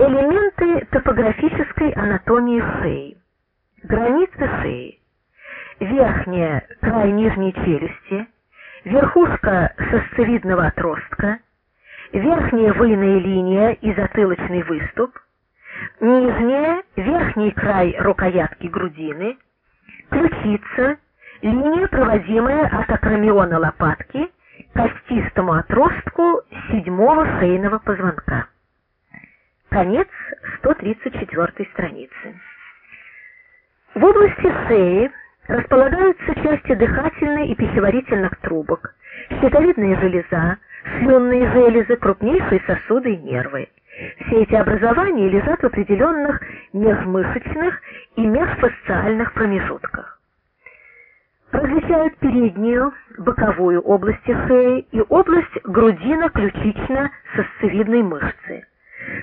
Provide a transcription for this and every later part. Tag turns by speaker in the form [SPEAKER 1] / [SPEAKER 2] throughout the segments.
[SPEAKER 1] Элементы топографической анатомии шеи. Границы шеи. Верхняя край нижней челюсти, верхушка сосцевидного отростка, верхняя выйная линия и затылочный выступ, нижняя, верхний край рукоятки грудины, ключица, линия, проводимая от акромиона лопатки к костистому отростку седьмого шейного позвонка. Конец 134 страницы. В области шеи располагаются части дыхательной и пищеварительных трубок, щитовидная железа, слюнные железы, крупнейшие сосуды и нервы. Все эти образования лежат в определенных межмышечных и межфасциальных промежутках. Различают переднюю, боковую области шеи и область грудино-ключично-сосцевидной мышцы.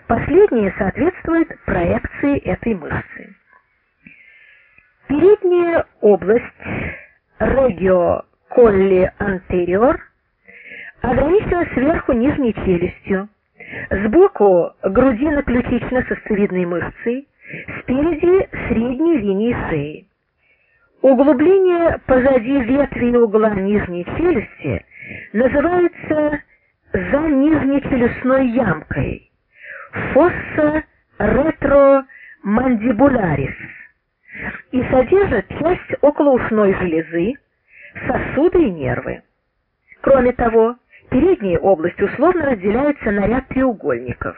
[SPEAKER 1] Последнее соответствует проекции этой мышцы. Передняя область colli anterior ограничена сверху нижней челюстью, сбоку грудино-ключично-сосцевидной мышцей, спереди средней линии шеи. Углубление позади ветви угла нижней челюсти называется за нижнечелюстной ямкой фосса ретромандибулярис и содержит часть околоушной железы, сосуды и нервы. Кроме того, передняя область условно разделяется на ряд треугольников.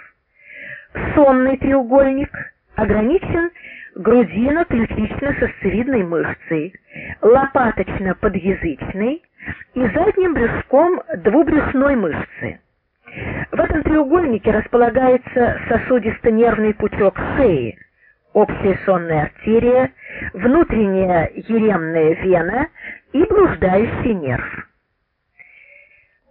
[SPEAKER 1] Сонный треугольник ограничен грудино-ключично-сосцевидной мышцей, лопаточно-подъязычной и задним брюшком двубрюшной мышцы. В этом треугольнике располагается сосудисто-нервный пучок шеи, общая сонная артерия, внутренняя еремная вена и блуждающий нерв.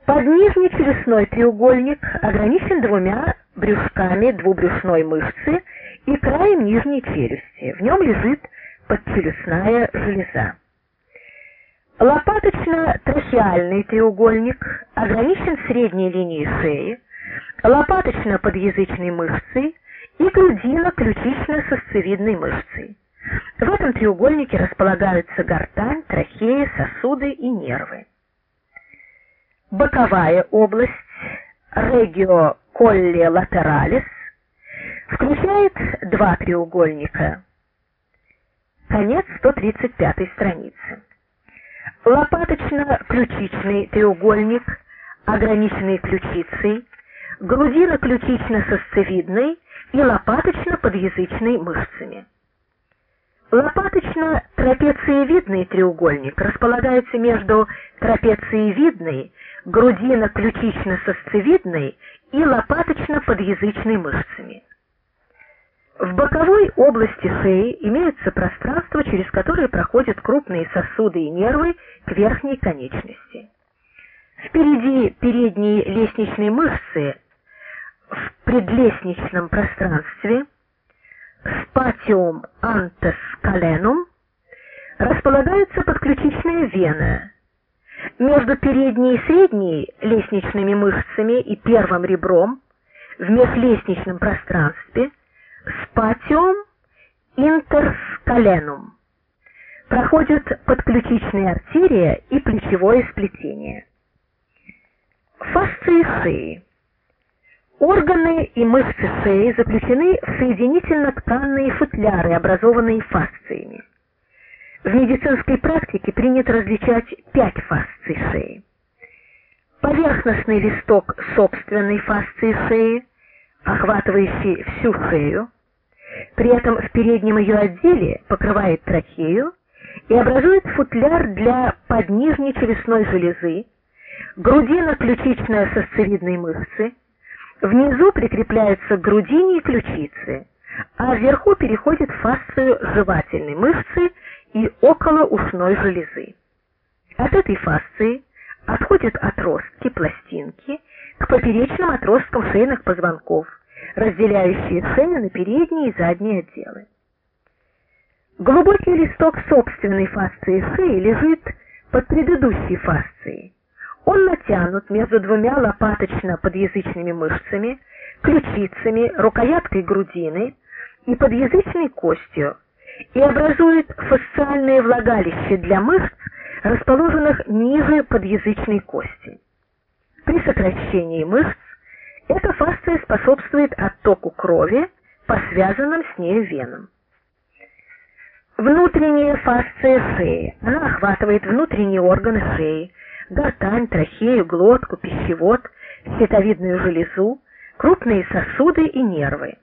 [SPEAKER 1] Поднижний челюстной треугольник ограничен двумя брюшками двубрюшной мышцы и краем нижней челюсти. В нем лежит подчелюстная железа. Лопаточно-трахеальный треугольник ограничен средней линией шеи, лопаточно-подъязычной мышцей и грудино-ключично-сосцевидной мышцей. В этом треугольнике располагаются гортань, трахея, сосуды и нервы. Боковая область regio colli lateralis включает два треугольника. Конец 135 страницы лопаточно-ключичный треугольник, ограниченный ключицей, грудино-ключично-сосцевидной и лопаточно-подъязычной мышцами. Лопаточно-трапециевидный треугольник располагается между трапециевидной, грудино-ключично-сосцевидной и лопаточно-подъязычной мышцами. В боковой области шеи имеются пространства, через которые проходят крупные сосуды и нервы к верхней конечности. Впереди передней лестничной мышцы в предлестничном пространстве спатиум антес коленум располагается подключичная вена. Между передней и средней лестничными мышцами и первым ребром в межлестничном пространстве спатиум интерскаленум. Проходят подключичная артерия и плечевое сплетение. Фасции шеи. Органы и мышцы шеи заключены в соединительно-тканные футляры, образованные фасциями. В медицинской практике принято различать пять фасций шеи. Поверхностный листок собственной фасции шеи, охватывающий всю шею, при этом в переднем ее отделе покрывает трахею и образует футляр для поднижней челюстной железы, грудино-ключичной сосцевидной мышцы, внизу прикрепляются к грудине и ключице, а вверху переходит в фасцию жевательной мышцы и околоушной железы. От этой фасции отходят отростки, пластинки к поперечным отросткам шейных позвонков, разделяющие шею на передние и задние отделы. Глубокий листок собственной фасции шеи лежит под предыдущей фасцией. Он натянут между двумя лопаточно-подъязычными мышцами, ключицами, рукояткой грудины и подъязычной костью и образует фасциальное влагалище для мышц, расположенных ниже подъязычной кости. При сокращении мышц эта фасция способствует оттоку крови по связанным с ней венам. Внутренняя фасция шеи. Она охватывает внутренние органы шеи, гортань, трахею, глотку, пищевод, щитовидную железу, крупные сосуды и нервы.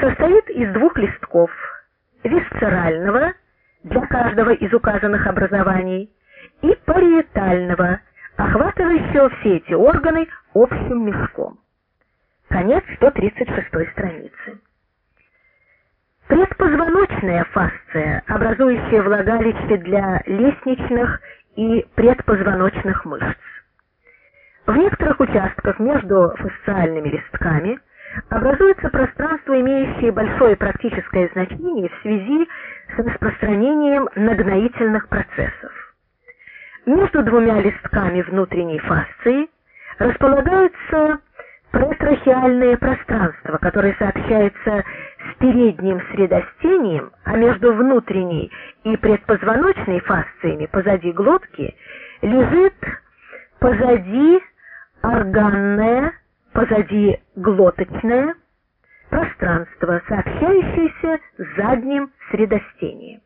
[SPEAKER 1] Состоит из двух листков висцерального для каждого из указанных образований и париетального, охватывающего все эти органы общим мешком. Конец 136 страницы. Предпозвоночная фасция, образующая влагалище для лестничных и предпозвоночных мышц. В некоторых участках между фасциальными листками образуется пространство, имеющее большое практическое значение в связи с распространением нагноительных процессов. Между двумя листками внутренней фасции располагаются претрахеальное пространство, которое сообщается с передним средостением, а между внутренней и предпозвоночной фасциями позади глотки лежит позади органное, позади глоточное пространство, сообщающееся с задним средостением.